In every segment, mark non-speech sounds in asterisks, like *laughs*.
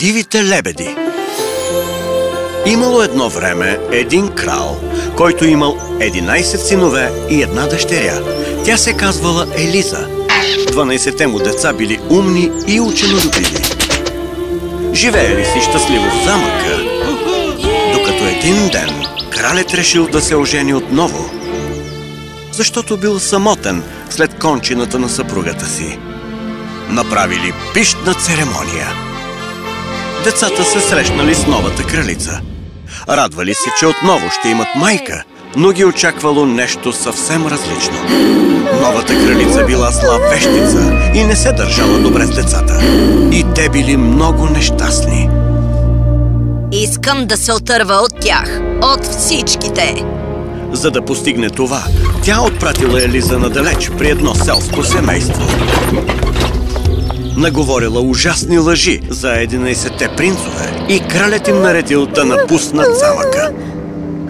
Дивите лебеди Имало едно време един крал, който имал 11 синове и една дъщеря. Тя се казвала Елиза. 12-те му деца били умни и ученолюбиви. Живеели си щастливо в замъка, докато един ден кралят решил да се ожени отново, защото бил самотен след кончината на съпругата си. Направили пищна церемония. Децата се срещнали с новата кралица. Радвали се, че отново ще имат майка, но ги очаквало нещо съвсем различно. Новата кралица била зла вещица и не се държала добре с децата. И те били много нещастни. Искам да се отърва от тях. От всичките. За да постигне това, тя отпратила Елиза надалеч при едно селско семейство. Наговорила ужасни лъжи за 11-те принцове и кралят им наредил да напуснат замъка.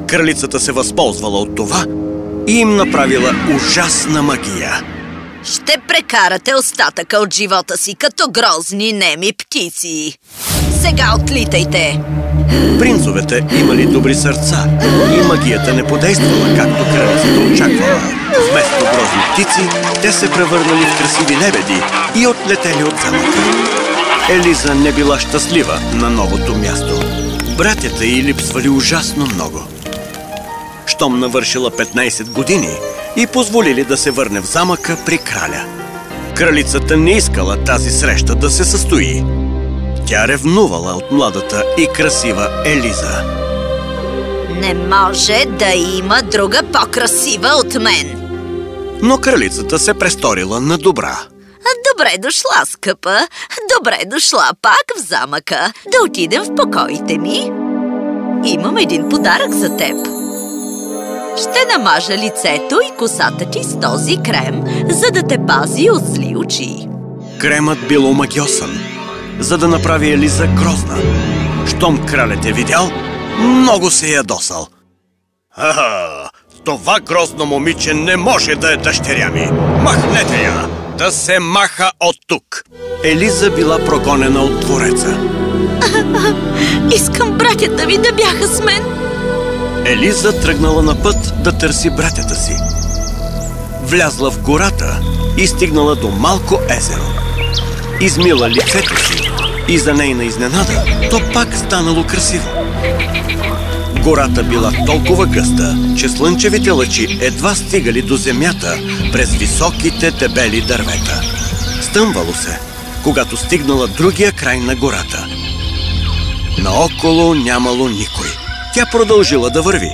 Кралицата се възползвала от това и им направила ужасна магия. Ще прекарате остатъка от живота си като грозни неми птици. Сега отлитайте! Принцовете имали добри сърца и магията не подействала, както кралицата очаквала. Вместо грозни птици, те се превърнали в красиви лебеди и отлетели от замъка. Елиза не била щастлива на новото място. Братята й липсвали ужасно много. Щом навършила 15 години и позволили да се върне в замъка при краля. Кралицата не искала тази среща да се състои. Тя ревнувала от младата и красива Елиза. Не може да има друга по-красива от мен. Но кралицата се престорила на добра. Добре дошла, скъпа. Добре дошла пак в замъка. Да отидем в покоите ми. Имам един подарък за теб. Ще намажа лицето и косата ти с този крем, за да те пази от зли очи. Кремът бил омагиосан, за да направи Елиза грозна. Щом кралят е видял, много се е ядосал. Аха, това грозно момиче не може да е дъщеря ми. Махнете я! Да се маха от тук! Елиза била прогонена от двореца. *laughs* Искам братята ви да бяха с мен. Елиза тръгнала на път да търси братята си. Влязла в гората и стигнала до малко езеро. Измила лицето си и за нейна изненада то пак станало красиво. Гората била толкова гъста, че слънчевите лъчи едва стигали до земята през високите дебели дървета. Стъмвало се, когато стигнала другия край на гората. Наоколо нямало никой. Тя продължила да върви.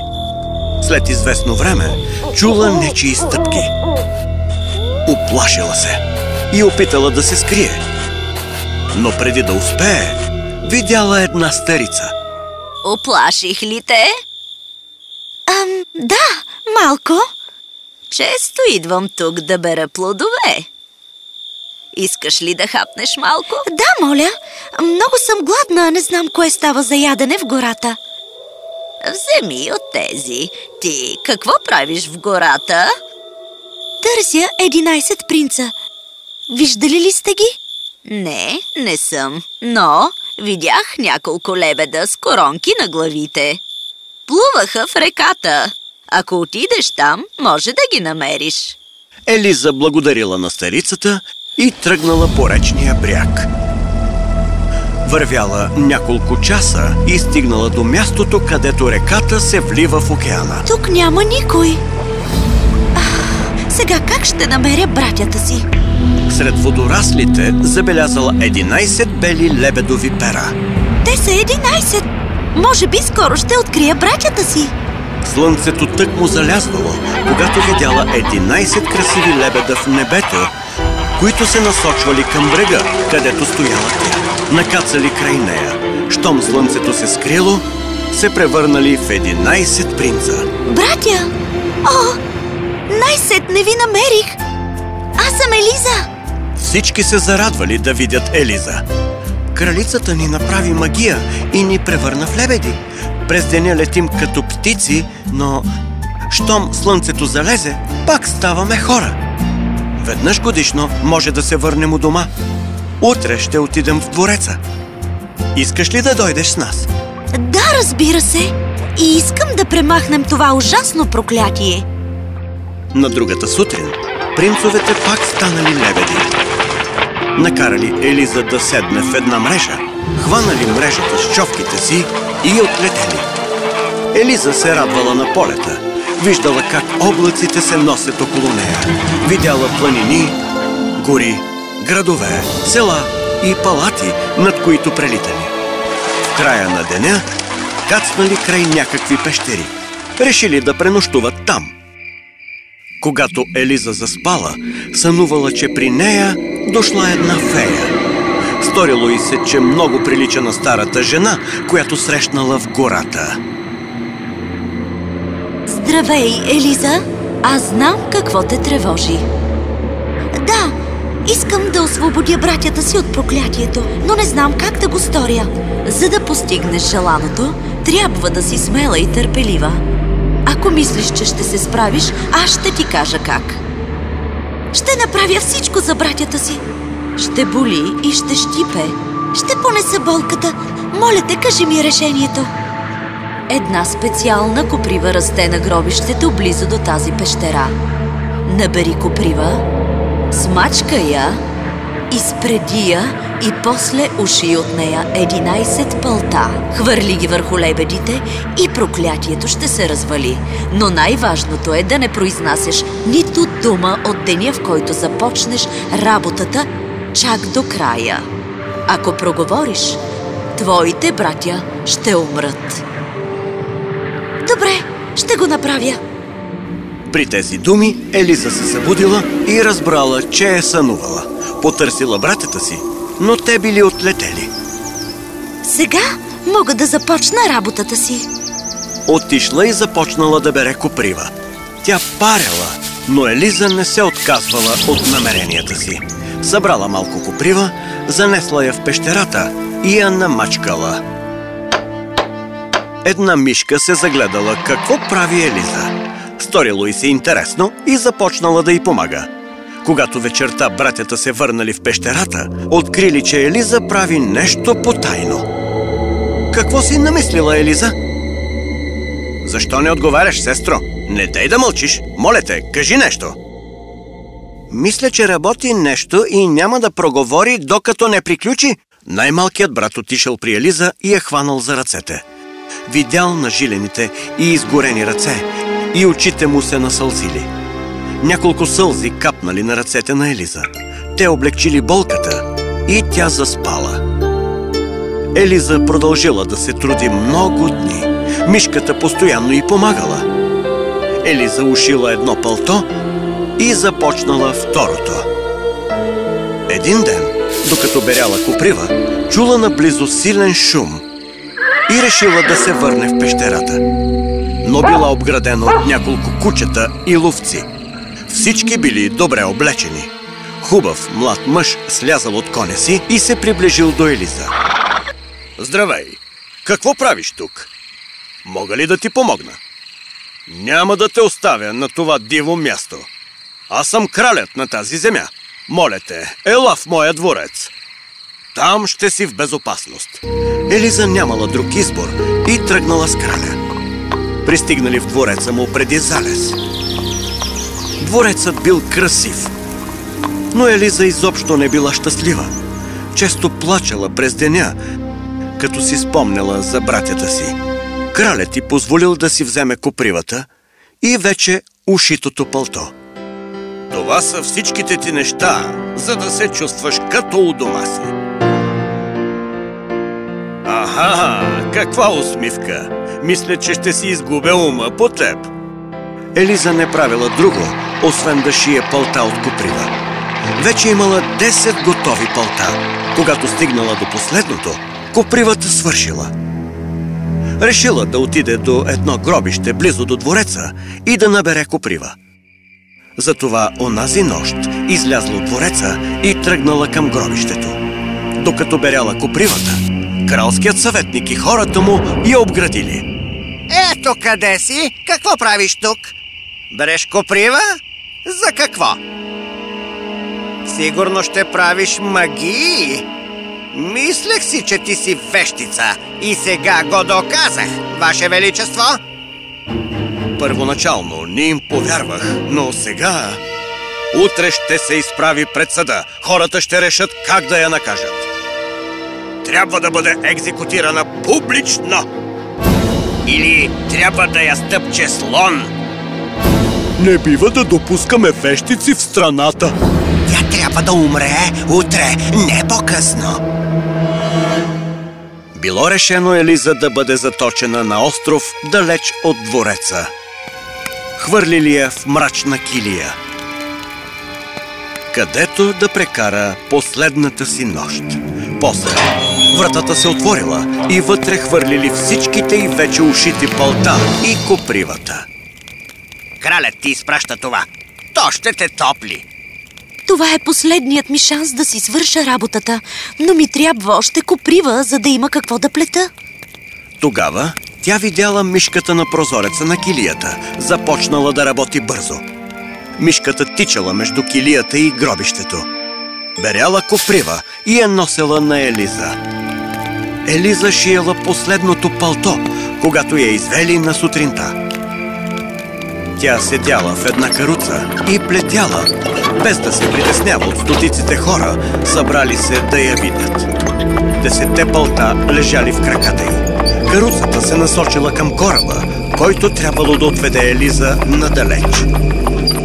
След известно време чула нечии стъпки. Уплашила се и опитала да се скрие. Но преди да успее, видяла една старица. Оплаших ли те? Ам, да, малко. Често идвам тук да бера плодове. Искаш ли да хапнеш малко? Да, моля. Много съм гладна, не знам кое става за ядене в гората. Вземи от тези. Ти какво правиш в гората? Търся 11 принца. Виждали ли сте ги? Не, не съм. Но видях няколко лебеда с коронки на главите. Плуваха в реката. Ако отидеш там, може да ги намериш. Елиза благодарила на старицата и тръгнала по речния бряг. Вървяла няколко часа и стигнала до мястото, където реката се влива в океана. Тук няма никой. А, сега как ще намеря братята си? Сред водораслите забелязала 11 бели лебедови пера. Те са 11. Може би скоро ще открия братята си. Слънцето тък му залязвало, когато видяла 11 красиви лебеда в небето, които се насочвали към брега, където стояла тя. Накацали край нея. Щом слънцето се скрило, се превърнали в 11 принца. Братя! О, най-сетне ви намерих! Аз съм Елиза! Всички се зарадвали да видят Елиза. Кралицата ни направи магия и ни превърна в лебеди. През деня летим като птици, но щом слънцето залезе, пак ставаме хора. Веднъж годишно може да се върнем у дома. Утре ще отидем в двореца. Искаш ли да дойдеш с нас? Да, разбира се. И искам да премахнем това ужасно проклятие. На другата сутрин принцовете пак станали лебеди. Накарали Елиза да седне в една мрежа, хванали мрежата с човките си и отлетели. Елиза се радвала на полета. Виждала как облаците се носят около нея. Видяла планини, гори, градове, села и палати, над които прелитали. В края на деня кацнали край някакви пещери. Решили да пренощуват там. Когато Елиза заспала, сънувала, че при нея дошла една фея. Сторило и се, че много прилича на старата жена, която срещнала в гората. Здравей, Елиза! Аз знам какво те тревожи. Да, искам да освободя братята си от проклятието, но не знам как да го сторя. За да постигнеш желаното, трябва да си смела и търпелива. Ако мислиш, че ще се справиш, аз ще ти кажа как. Ще направя всичко за братята си. Ще боли и ще щипе. Ще понеса болката. Моля те, кажи ми решението. Една специална коприва расте на гробището близо до тази пещера. Набери коприва, смачка я, изпреди я и после уши от нея 11 пълта. Хвърли ги върху лебедите и проклятието ще се развали. Но най-важното е да не произнасяш нито дума от деня, в който започнеш работата, чак до края. Ако проговориш, твоите братя ще умрат. Добре, ще го направя. При тези думи Елиза се събудила и разбрала, че е сънувала. Потърсила братята си, но те били отлетели. Сега мога да започна работата си. Отишла и започнала да бере коприва. Тя парела, но Елиза не се отказвала от намеренията си. Събрала малко коприва, занесла я в пещерата и я намачкала. Една мишка се загледала какво прави Елиза. Сторило и се интересно и започнала да й помага. Когато вечерта братята се върнали в пещерата, открили, че Елиза прави нещо потайно. Какво си намислила, Елиза? Защо не отговаряш, сестро? Не дай да мълчиш. Моля те, кажи нещо. Мисля, че работи нещо и няма да проговори, докато не приключи. Най-малкият брат отишъл при Елиза и я хванал за ръцете. Видял на жилените и изгорени ръце и очите му се насълзили. Няколко сълзи капнали на ръцете на Елиза. Те облегчили болката и тя заспала. Елиза продължила да се труди много дни. Мишката постоянно й помагала. Елиза ушила едно пълто и започнала второто. Един ден, докато беряла коприва, чула наблизо силен шум и решила да се върне в пещерата. Но била обградена от няколко кучета и ловци. Всички били добре облечени. Хубав млад мъж слязал от коня си и се приближил до Елиза. Здравей! Какво правиш тук? Мога ли да ти помогна? Няма да те оставя на това диво място. Аз съм кралят на тази земя. Моля те, ела в моя дворец. Там ще си в безопасност. Елиза нямала друг избор и тръгнала с краля. Пристигнали в двореца му преди залез. Дворецът бил красив, но Елиза изобщо не била щастлива. Често плачела през деня, като си спомняла за братята си. Кралят ти позволил да си вземе копривата и вече ушитото пълто. Това са всичките ти неща, за да се чувстваш като у дома си. Аха, каква усмивка! Мисля, че ще си изгубя ума по теб. Елиза не правила друго, освен да шие пълта от коприва. Вече имала 10 готови пълта. Когато стигнала до последното, копривата свършила. Решила да отиде до едно гробище близо до двореца и да набере коприва. Затова онази нощ излязла от двореца и тръгнала към гробището. Докато беряла копривата, кралският съветник и хората му я обградили. Ето къде си! Какво правиш тук? Береш коприва? За какво? Сигурно ще правиш магии. Мислех си, че ти си вещица и сега го доказах, Ваше Величество. Първоначално не им повярвах, но сега... Утре ще се изправи пред съда. Хората ще решат как да я накажат. Трябва да бъде екзекутирана публично. Или трябва да я стъпче слон. Не бива да допускаме вещици в страната. Тя трябва да умре утре, не по-късно. Било решено Елиза да бъде заточена на остров далеч от двореца. Хвърлили я в мрачна килия, където да прекара последната си нощ. После вратата се отворила и вътре хвърлили всичките й вече ушити пълта и копривата. Кралят ти изпраща това. То ще те топли. Това е последният ми шанс да си свърша работата, но ми трябва още коприва, за да има какво да плета. Тогава тя видяла мишката на прозореца на килията, започнала да работи бързо. Мишката тичала между килията и гробището. Беряла коприва и я носела на Елиза. Елиза шиела последното палто, когато я извели на сутринта. Тя седяла в една каруца и плетяла, без да се притеснява от стотиците хора, събрали се да я видят. Десетте пълта лежали в краката й. Каруцата се насочила към кораба, който трябвало да отведе Елиза надалеч.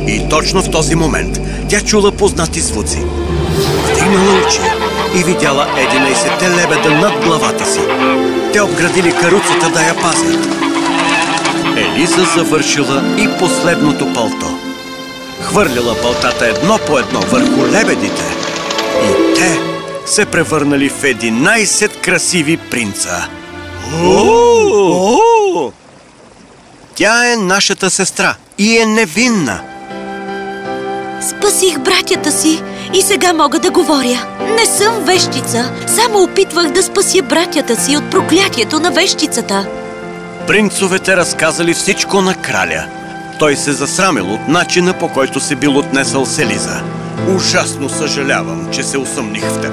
И точно в този момент тя чула познати звуци. Вдигнала очи и видяла 11 лебеда над главата си. Те обградили каруцата да я пазят. Елиза завършила и последното палто. Хвърлила палтата едно по едно върху лебедите и те се превърнали в 11 красиви принца. Тя е нашата сестра и е невинна. Спасих братята си и сега мога да говоря. Не съм вещица, само опитвах да спася братята си от проклятието на вещицата. Принцовете разказали всичко на краля. Той се засрамил от начина по който се бил отнесъл с Елиза. Ужасно съжалявам, че се усъмних в теб.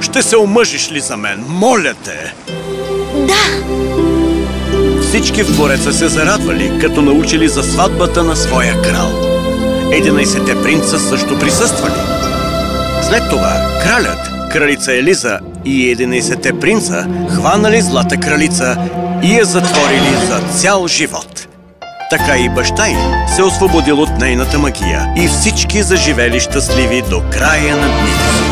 Ще се омъжиш ли за мен? Моля те! Да, Всички в двореца се зарадвали, като научили за сватбата на своя крал. Единайсете принца също присъствали. След това кралят, кралица Елиза и единайсете принца хванали злата кралица и я затворили за цял живот. Така и баща й се освободил от нейната магия и всички заживели щастливи до края на дните.